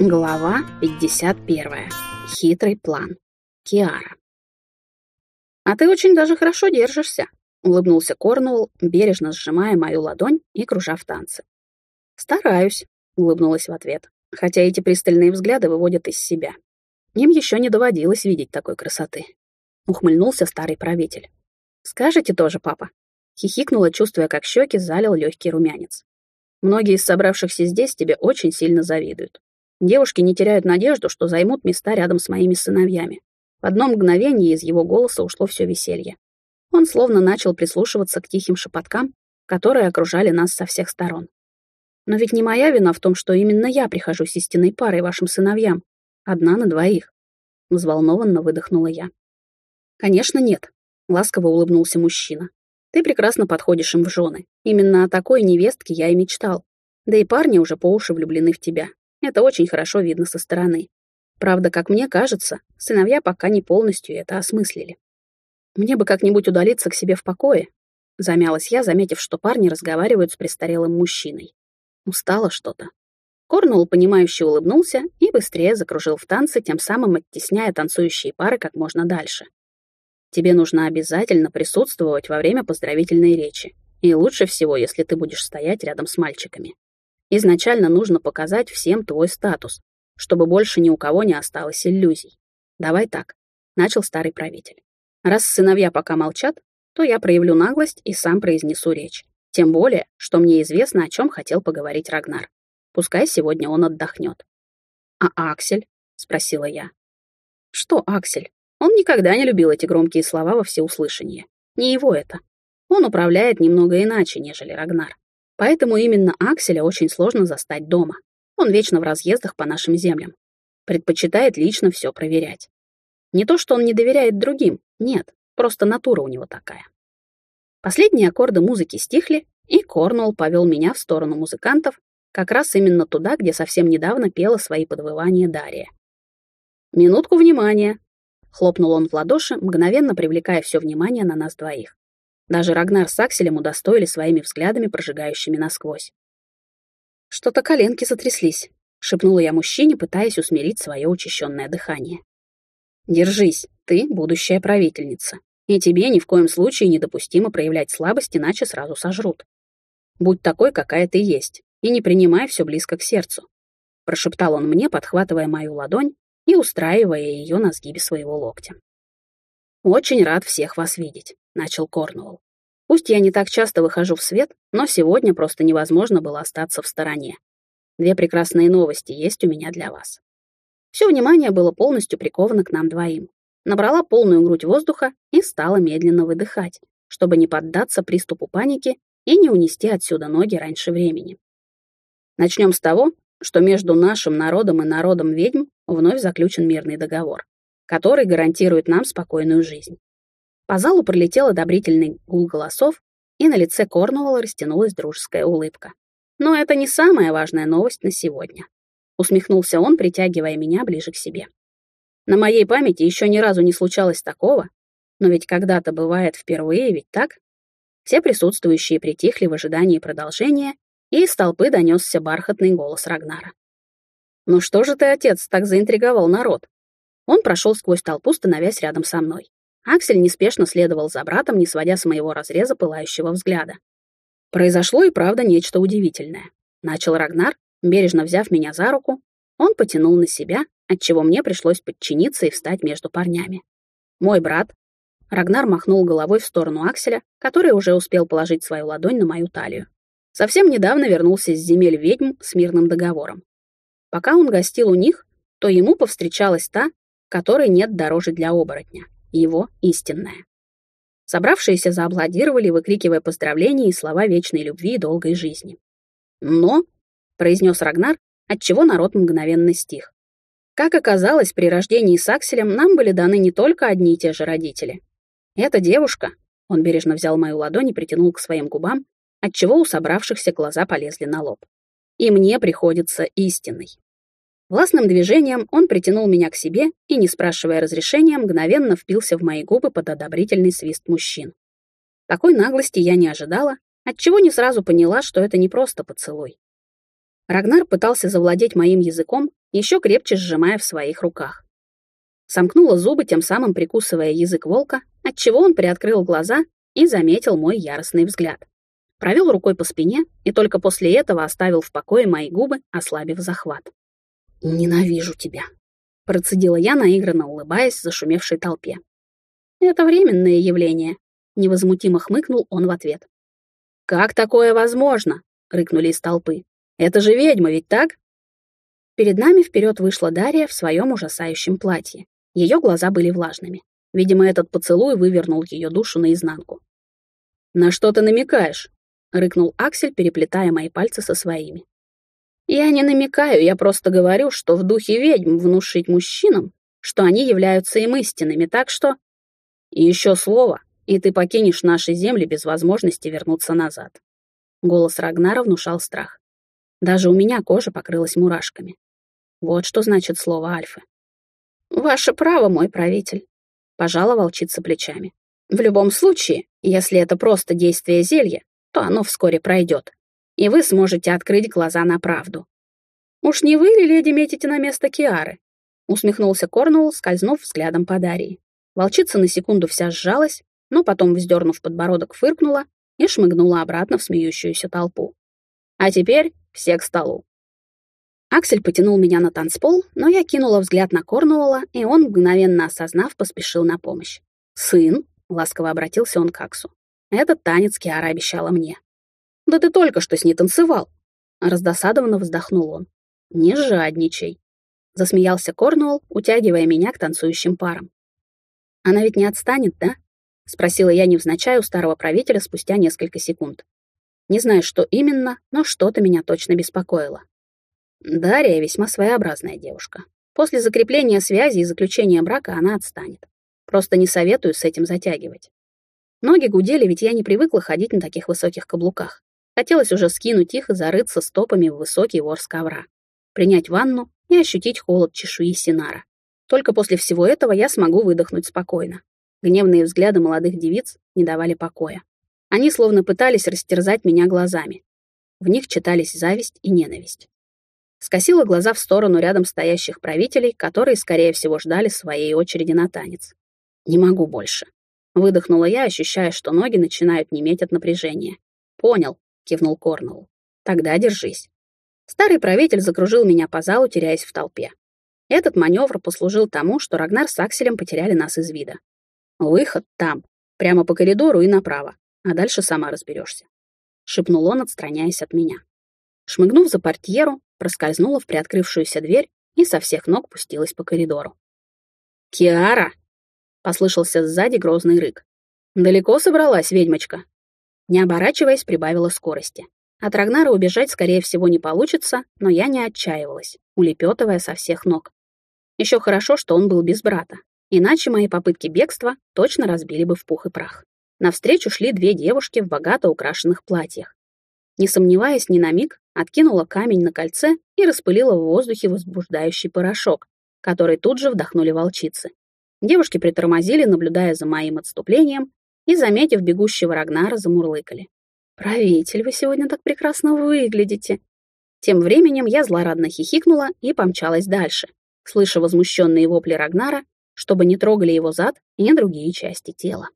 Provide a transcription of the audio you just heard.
Глава 51. Хитрый план. Киара. «А ты очень даже хорошо держишься», — улыбнулся Корнуолл, бережно сжимая мою ладонь и кружа в танце. «Стараюсь», — улыбнулась в ответ, хотя эти пристальные взгляды выводят из себя. Им еще не доводилось видеть такой красоты. Ухмыльнулся старый правитель. «Скажете тоже, папа?» Хихикнула, чувствуя, как щеки залил легкий румянец. «Многие из собравшихся здесь тебе очень сильно завидуют. Девушки не теряют надежду, что займут места рядом с моими сыновьями. В одно мгновение из его голоса ушло все веселье. Он словно начал прислушиваться к тихим шепоткам, которые окружали нас со всех сторон. Но ведь не моя вина в том, что именно я прихожу с истинной парой вашим сыновьям. Одна на двоих. Взволнованно выдохнула я. Конечно, нет. Ласково улыбнулся мужчина. Ты прекрасно подходишь им в жены. Именно о такой невестке я и мечтал. Да и парни уже по уши влюблены в тебя. Это очень хорошо видно со стороны. Правда, как мне кажется, сыновья пока не полностью это осмыслили. Мне бы как-нибудь удалиться к себе в покое, замялась я, заметив, что парни разговаривают с престарелым мужчиной. Устала что-то. Корнуэлл, понимающе улыбнулся и быстрее закружил в танце, тем самым оттесняя танцующие пары как можно дальше. Тебе нужно обязательно присутствовать во время поздравительной речи. И лучше всего, если ты будешь стоять рядом с мальчиками. Изначально нужно показать всем твой статус, чтобы больше ни у кого не осталось иллюзий. Давай так, начал старый правитель. Раз сыновья пока молчат, то я проявлю наглость и сам произнесу речь. Тем более, что мне известно, о чем хотел поговорить Рагнар. Пускай сегодня он отдохнет. «А Аксель?» — спросила я. «Что Аксель? Он никогда не любил эти громкие слова во всеуслышание. Не его это. Он управляет немного иначе, нежели Рагнар. Поэтому именно Акселя очень сложно застать дома. Он вечно в разъездах по нашим землям. Предпочитает лично все проверять. Не то, что он не доверяет другим, нет, просто натура у него такая. Последние аккорды музыки стихли, и Корнуолл повел меня в сторону музыкантов, как раз именно туда, где совсем недавно пела свои подвывания Дарья. «Минутку внимания!» — хлопнул он в ладоши, мгновенно привлекая все внимание на нас двоих. Даже Рагнар с Акселем удостоили своими взглядами, прожигающими насквозь. «Что-то коленки затряслись», — шепнула я мужчине, пытаясь усмирить свое учащенное дыхание. «Держись, ты будущая правительница, и тебе ни в коем случае недопустимо проявлять слабость, иначе сразу сожрут. Будь такой, какая ты есть, и не принимай все близко к сердцу», — прошептал он мне, подхватывая мою ладонь и устраивая ее на сгибе своего локтя. «Очень рад всех вас видеть начал Корнуолл. Пусть я не так часто выхожу в свет, но сегодня просто невозможно было остаться в стороне. Две прекрасные новости есть у меня для вас. Все внимание было полностью приковано к нам двоим. Набрала полную грудь воздуха и стала медленно выдыхать, чтобы не поддаться приступу паники и не унести отсюда ноги раньше времени. Начнем с того, что между нашим народом и народом ведьм вновь заключен мирный договор, который гарантирует нам спокойную жизнь. По залу пролетел одобрительный гул голосов, и на лице Корнуолла растянулась дружеская улыбка. Но это не самая важная новость на сегодня. Усмехнулся он, притягивая меня ближе к себе. На моей памяти еще ни разу не случалось такого, но ведь когда-то бывает впервые, ведь так? Все присутствующие притихли в ожидании продолжения, и из толпы донесся бархатный голос Рагнара. «Ну что же ты, отец, так заинтриговал народ?» Он прошел сквозь толпу, становясь рядом со мной. Аксель неспешно следовал за братом, не сводя с моего разреза пылающего взгляда. Произошло и правда нечто удивительное. Начал Рагнар, бережно взяв меня за руку, он потянул на себя, отчего мне пришлось подчиниться и встать между парнями. Мой брат. Рагнар махнул головой в сторону Акселя, который уже успел положить свою ладонь на мою талию. Совсем недавно вернулся с земель ведьм с мирным договором. Пока он гостил у них, то ему повстречалась та, которой нет дороже для оборотня его истинное. Собравшиеся зааплодировали, выкрикивая поздравления и слова вечной любви и долгой жизни. «Но», — произнес Рагнар, отчего народ мгновенно стих. Как оказалось, при рождении с Акселем нам были даны не только одни и те же родители. Эта девушка, он бережно взял мою ладонь и притянул к своим губам, отчего у собравшихся глаза полезли на лоб. И мне приходится истинной. Властным движением он притянул меня к себе и, не спрашивая разрешения, мгновенно впился в мои губы под одобрительный свист мужчин. Такой наглости я не ожидала, отчего не сразу поняла, что это не просто поцелуй. Рагнар пытался завладеть моим языком, еще крепче сжимая в своих руках. Сомкнула зубы, тем самым прикусывая язык волка, отчего он приоткрыл глаза и заметил мой яростный взгляд. Провел рукой по спине и только после этого оставил в покое мои губы, ослабив захват. «Ненавижу тебя», — процедила я, наигранно улыбаясь зашумевшей толпе. «Это временное явление», — невозмутимо хмыкнул он в ответ. «Как такое возможно?» — рыкнули из толпы. «Это же ведьма, ведь так?» Перед нами вперед вышла Дарья в своем ужасающем платье. Ее глаза были влажными. Видимо, этот поцелуй вывернул ее душу наизнанку. «На что ты намекаешь?» — рыкнул Аксель, переплетая мои пальцы со своими. «Я не намекаю, я просто говорю, что в духе ведьм внушить мужчинам, что они являются им истинными, так что...» «И еще слово, и ты покинешь наши земли без возможности вернуться назад». Голос Рагнара внушал страх. Даже у меня кожа покрылась мурашками. Вот что значит слово Альфы. «Ваше право, мой правитель», — пожала волчица плечами. «В любом случае, если это просто действие зелья, то оно вскоре пройдет, и вы сможете открыть глаза на правду». «Уж не вы ли, леди, метите на место Киары?» — усмехнулся Корнуолл, скользнув взглядом по Дарьи. Волчица на секунду вся сжалась, но потом, вздернув подбородок, фыркнула и шмыгнула обратно в смеющуюся толпу. «А теперь все к столу». Аксель потянул меня на танцпол, но я кинула взгляд на Корнуола, и он, мгновенно осознав, поспешил на помощь. «Сын», — ласково обратился он к Аксу, — «этот танец Киара обещала мне». «Да ты только что с ней танцевал!» Раздосадованно вздохнул он. «Не жадничай!» Засмеялся Корнуолл, утягивая меня к танцующим парам. «Она ведь не отстанет, да?» Спросила я невзначай у старого правителя спустя несколько секунд. Не знаю, что именно, но что-то меня точно беспокоило. Дарья весьма своеобразная девушка. После закрепления связи и заключения брака она отстанет. Просто не советую с этим затягивать. Ноги гудели, ведь я не привыкла ходить на таких высоких каблуках. Хотелось уже скинуть их и зарыться стопами в высокий ворс ковра, принять ванну и ощутить холод чешуи Синара. Только после всего этого я смогу выдохнуть спокойно. Гневные взгляды молодых девиц не давали покоя. Они словно пытались растерзать меня глазами. В них читались зависть и ненависть скосила глаза в сторону рядом стоящих правителей, которые, скорее всего, ждали своей очереди на танец. «Не могу больше», — выдохнула я, ощущая, что ноги начинают неметь от напряжения. «Понял», — кивнул Корнелл. «Тогда держись». Старый правитель закружил меня по залу, теряясь в толпе. Этот маневр послужил тому, что Рагнар с Акселем потеряли нас из вида. «Выход там, прямо по коридору и направо, а дальше сама разберешься», — шепнул он, отстраняясь от меня. Шмыгнув за портьеру, проскользнула в приоткрывшуюся дверь и со всех ног пустилась по коридору. «Киара!» — послышался сзади грозный рык. «Далеко собралась ведьмочка?» Не оборачиваясь, прибавила скорости. От Рагнара убежать, скорее всего, не получится, но я не отчаивалась, улепетывая со всех ног. Еще хорошо, что он был без брата, иначе мои попытки бегства точно разбили бы в пух и прах. Навстречу шли две девушки в богато украшенных платьях. Не сомневаясь ни на миг, откинула камень на кольце и распылила в воздухе возбуждающий порошок, который тут же вдохнули волчицы. Девушки притормозили, наблюдая за моим отступлением, и, заметив бегущего Рагнара, замурлыкали. «Правитель, вы сегодня так прекрасно выглядите!» Тем временем я злорадно хихикнула и помчалась дальше, слыша возмущенные вопли Рагнара, чтобы не трогали его зад и другие части тела.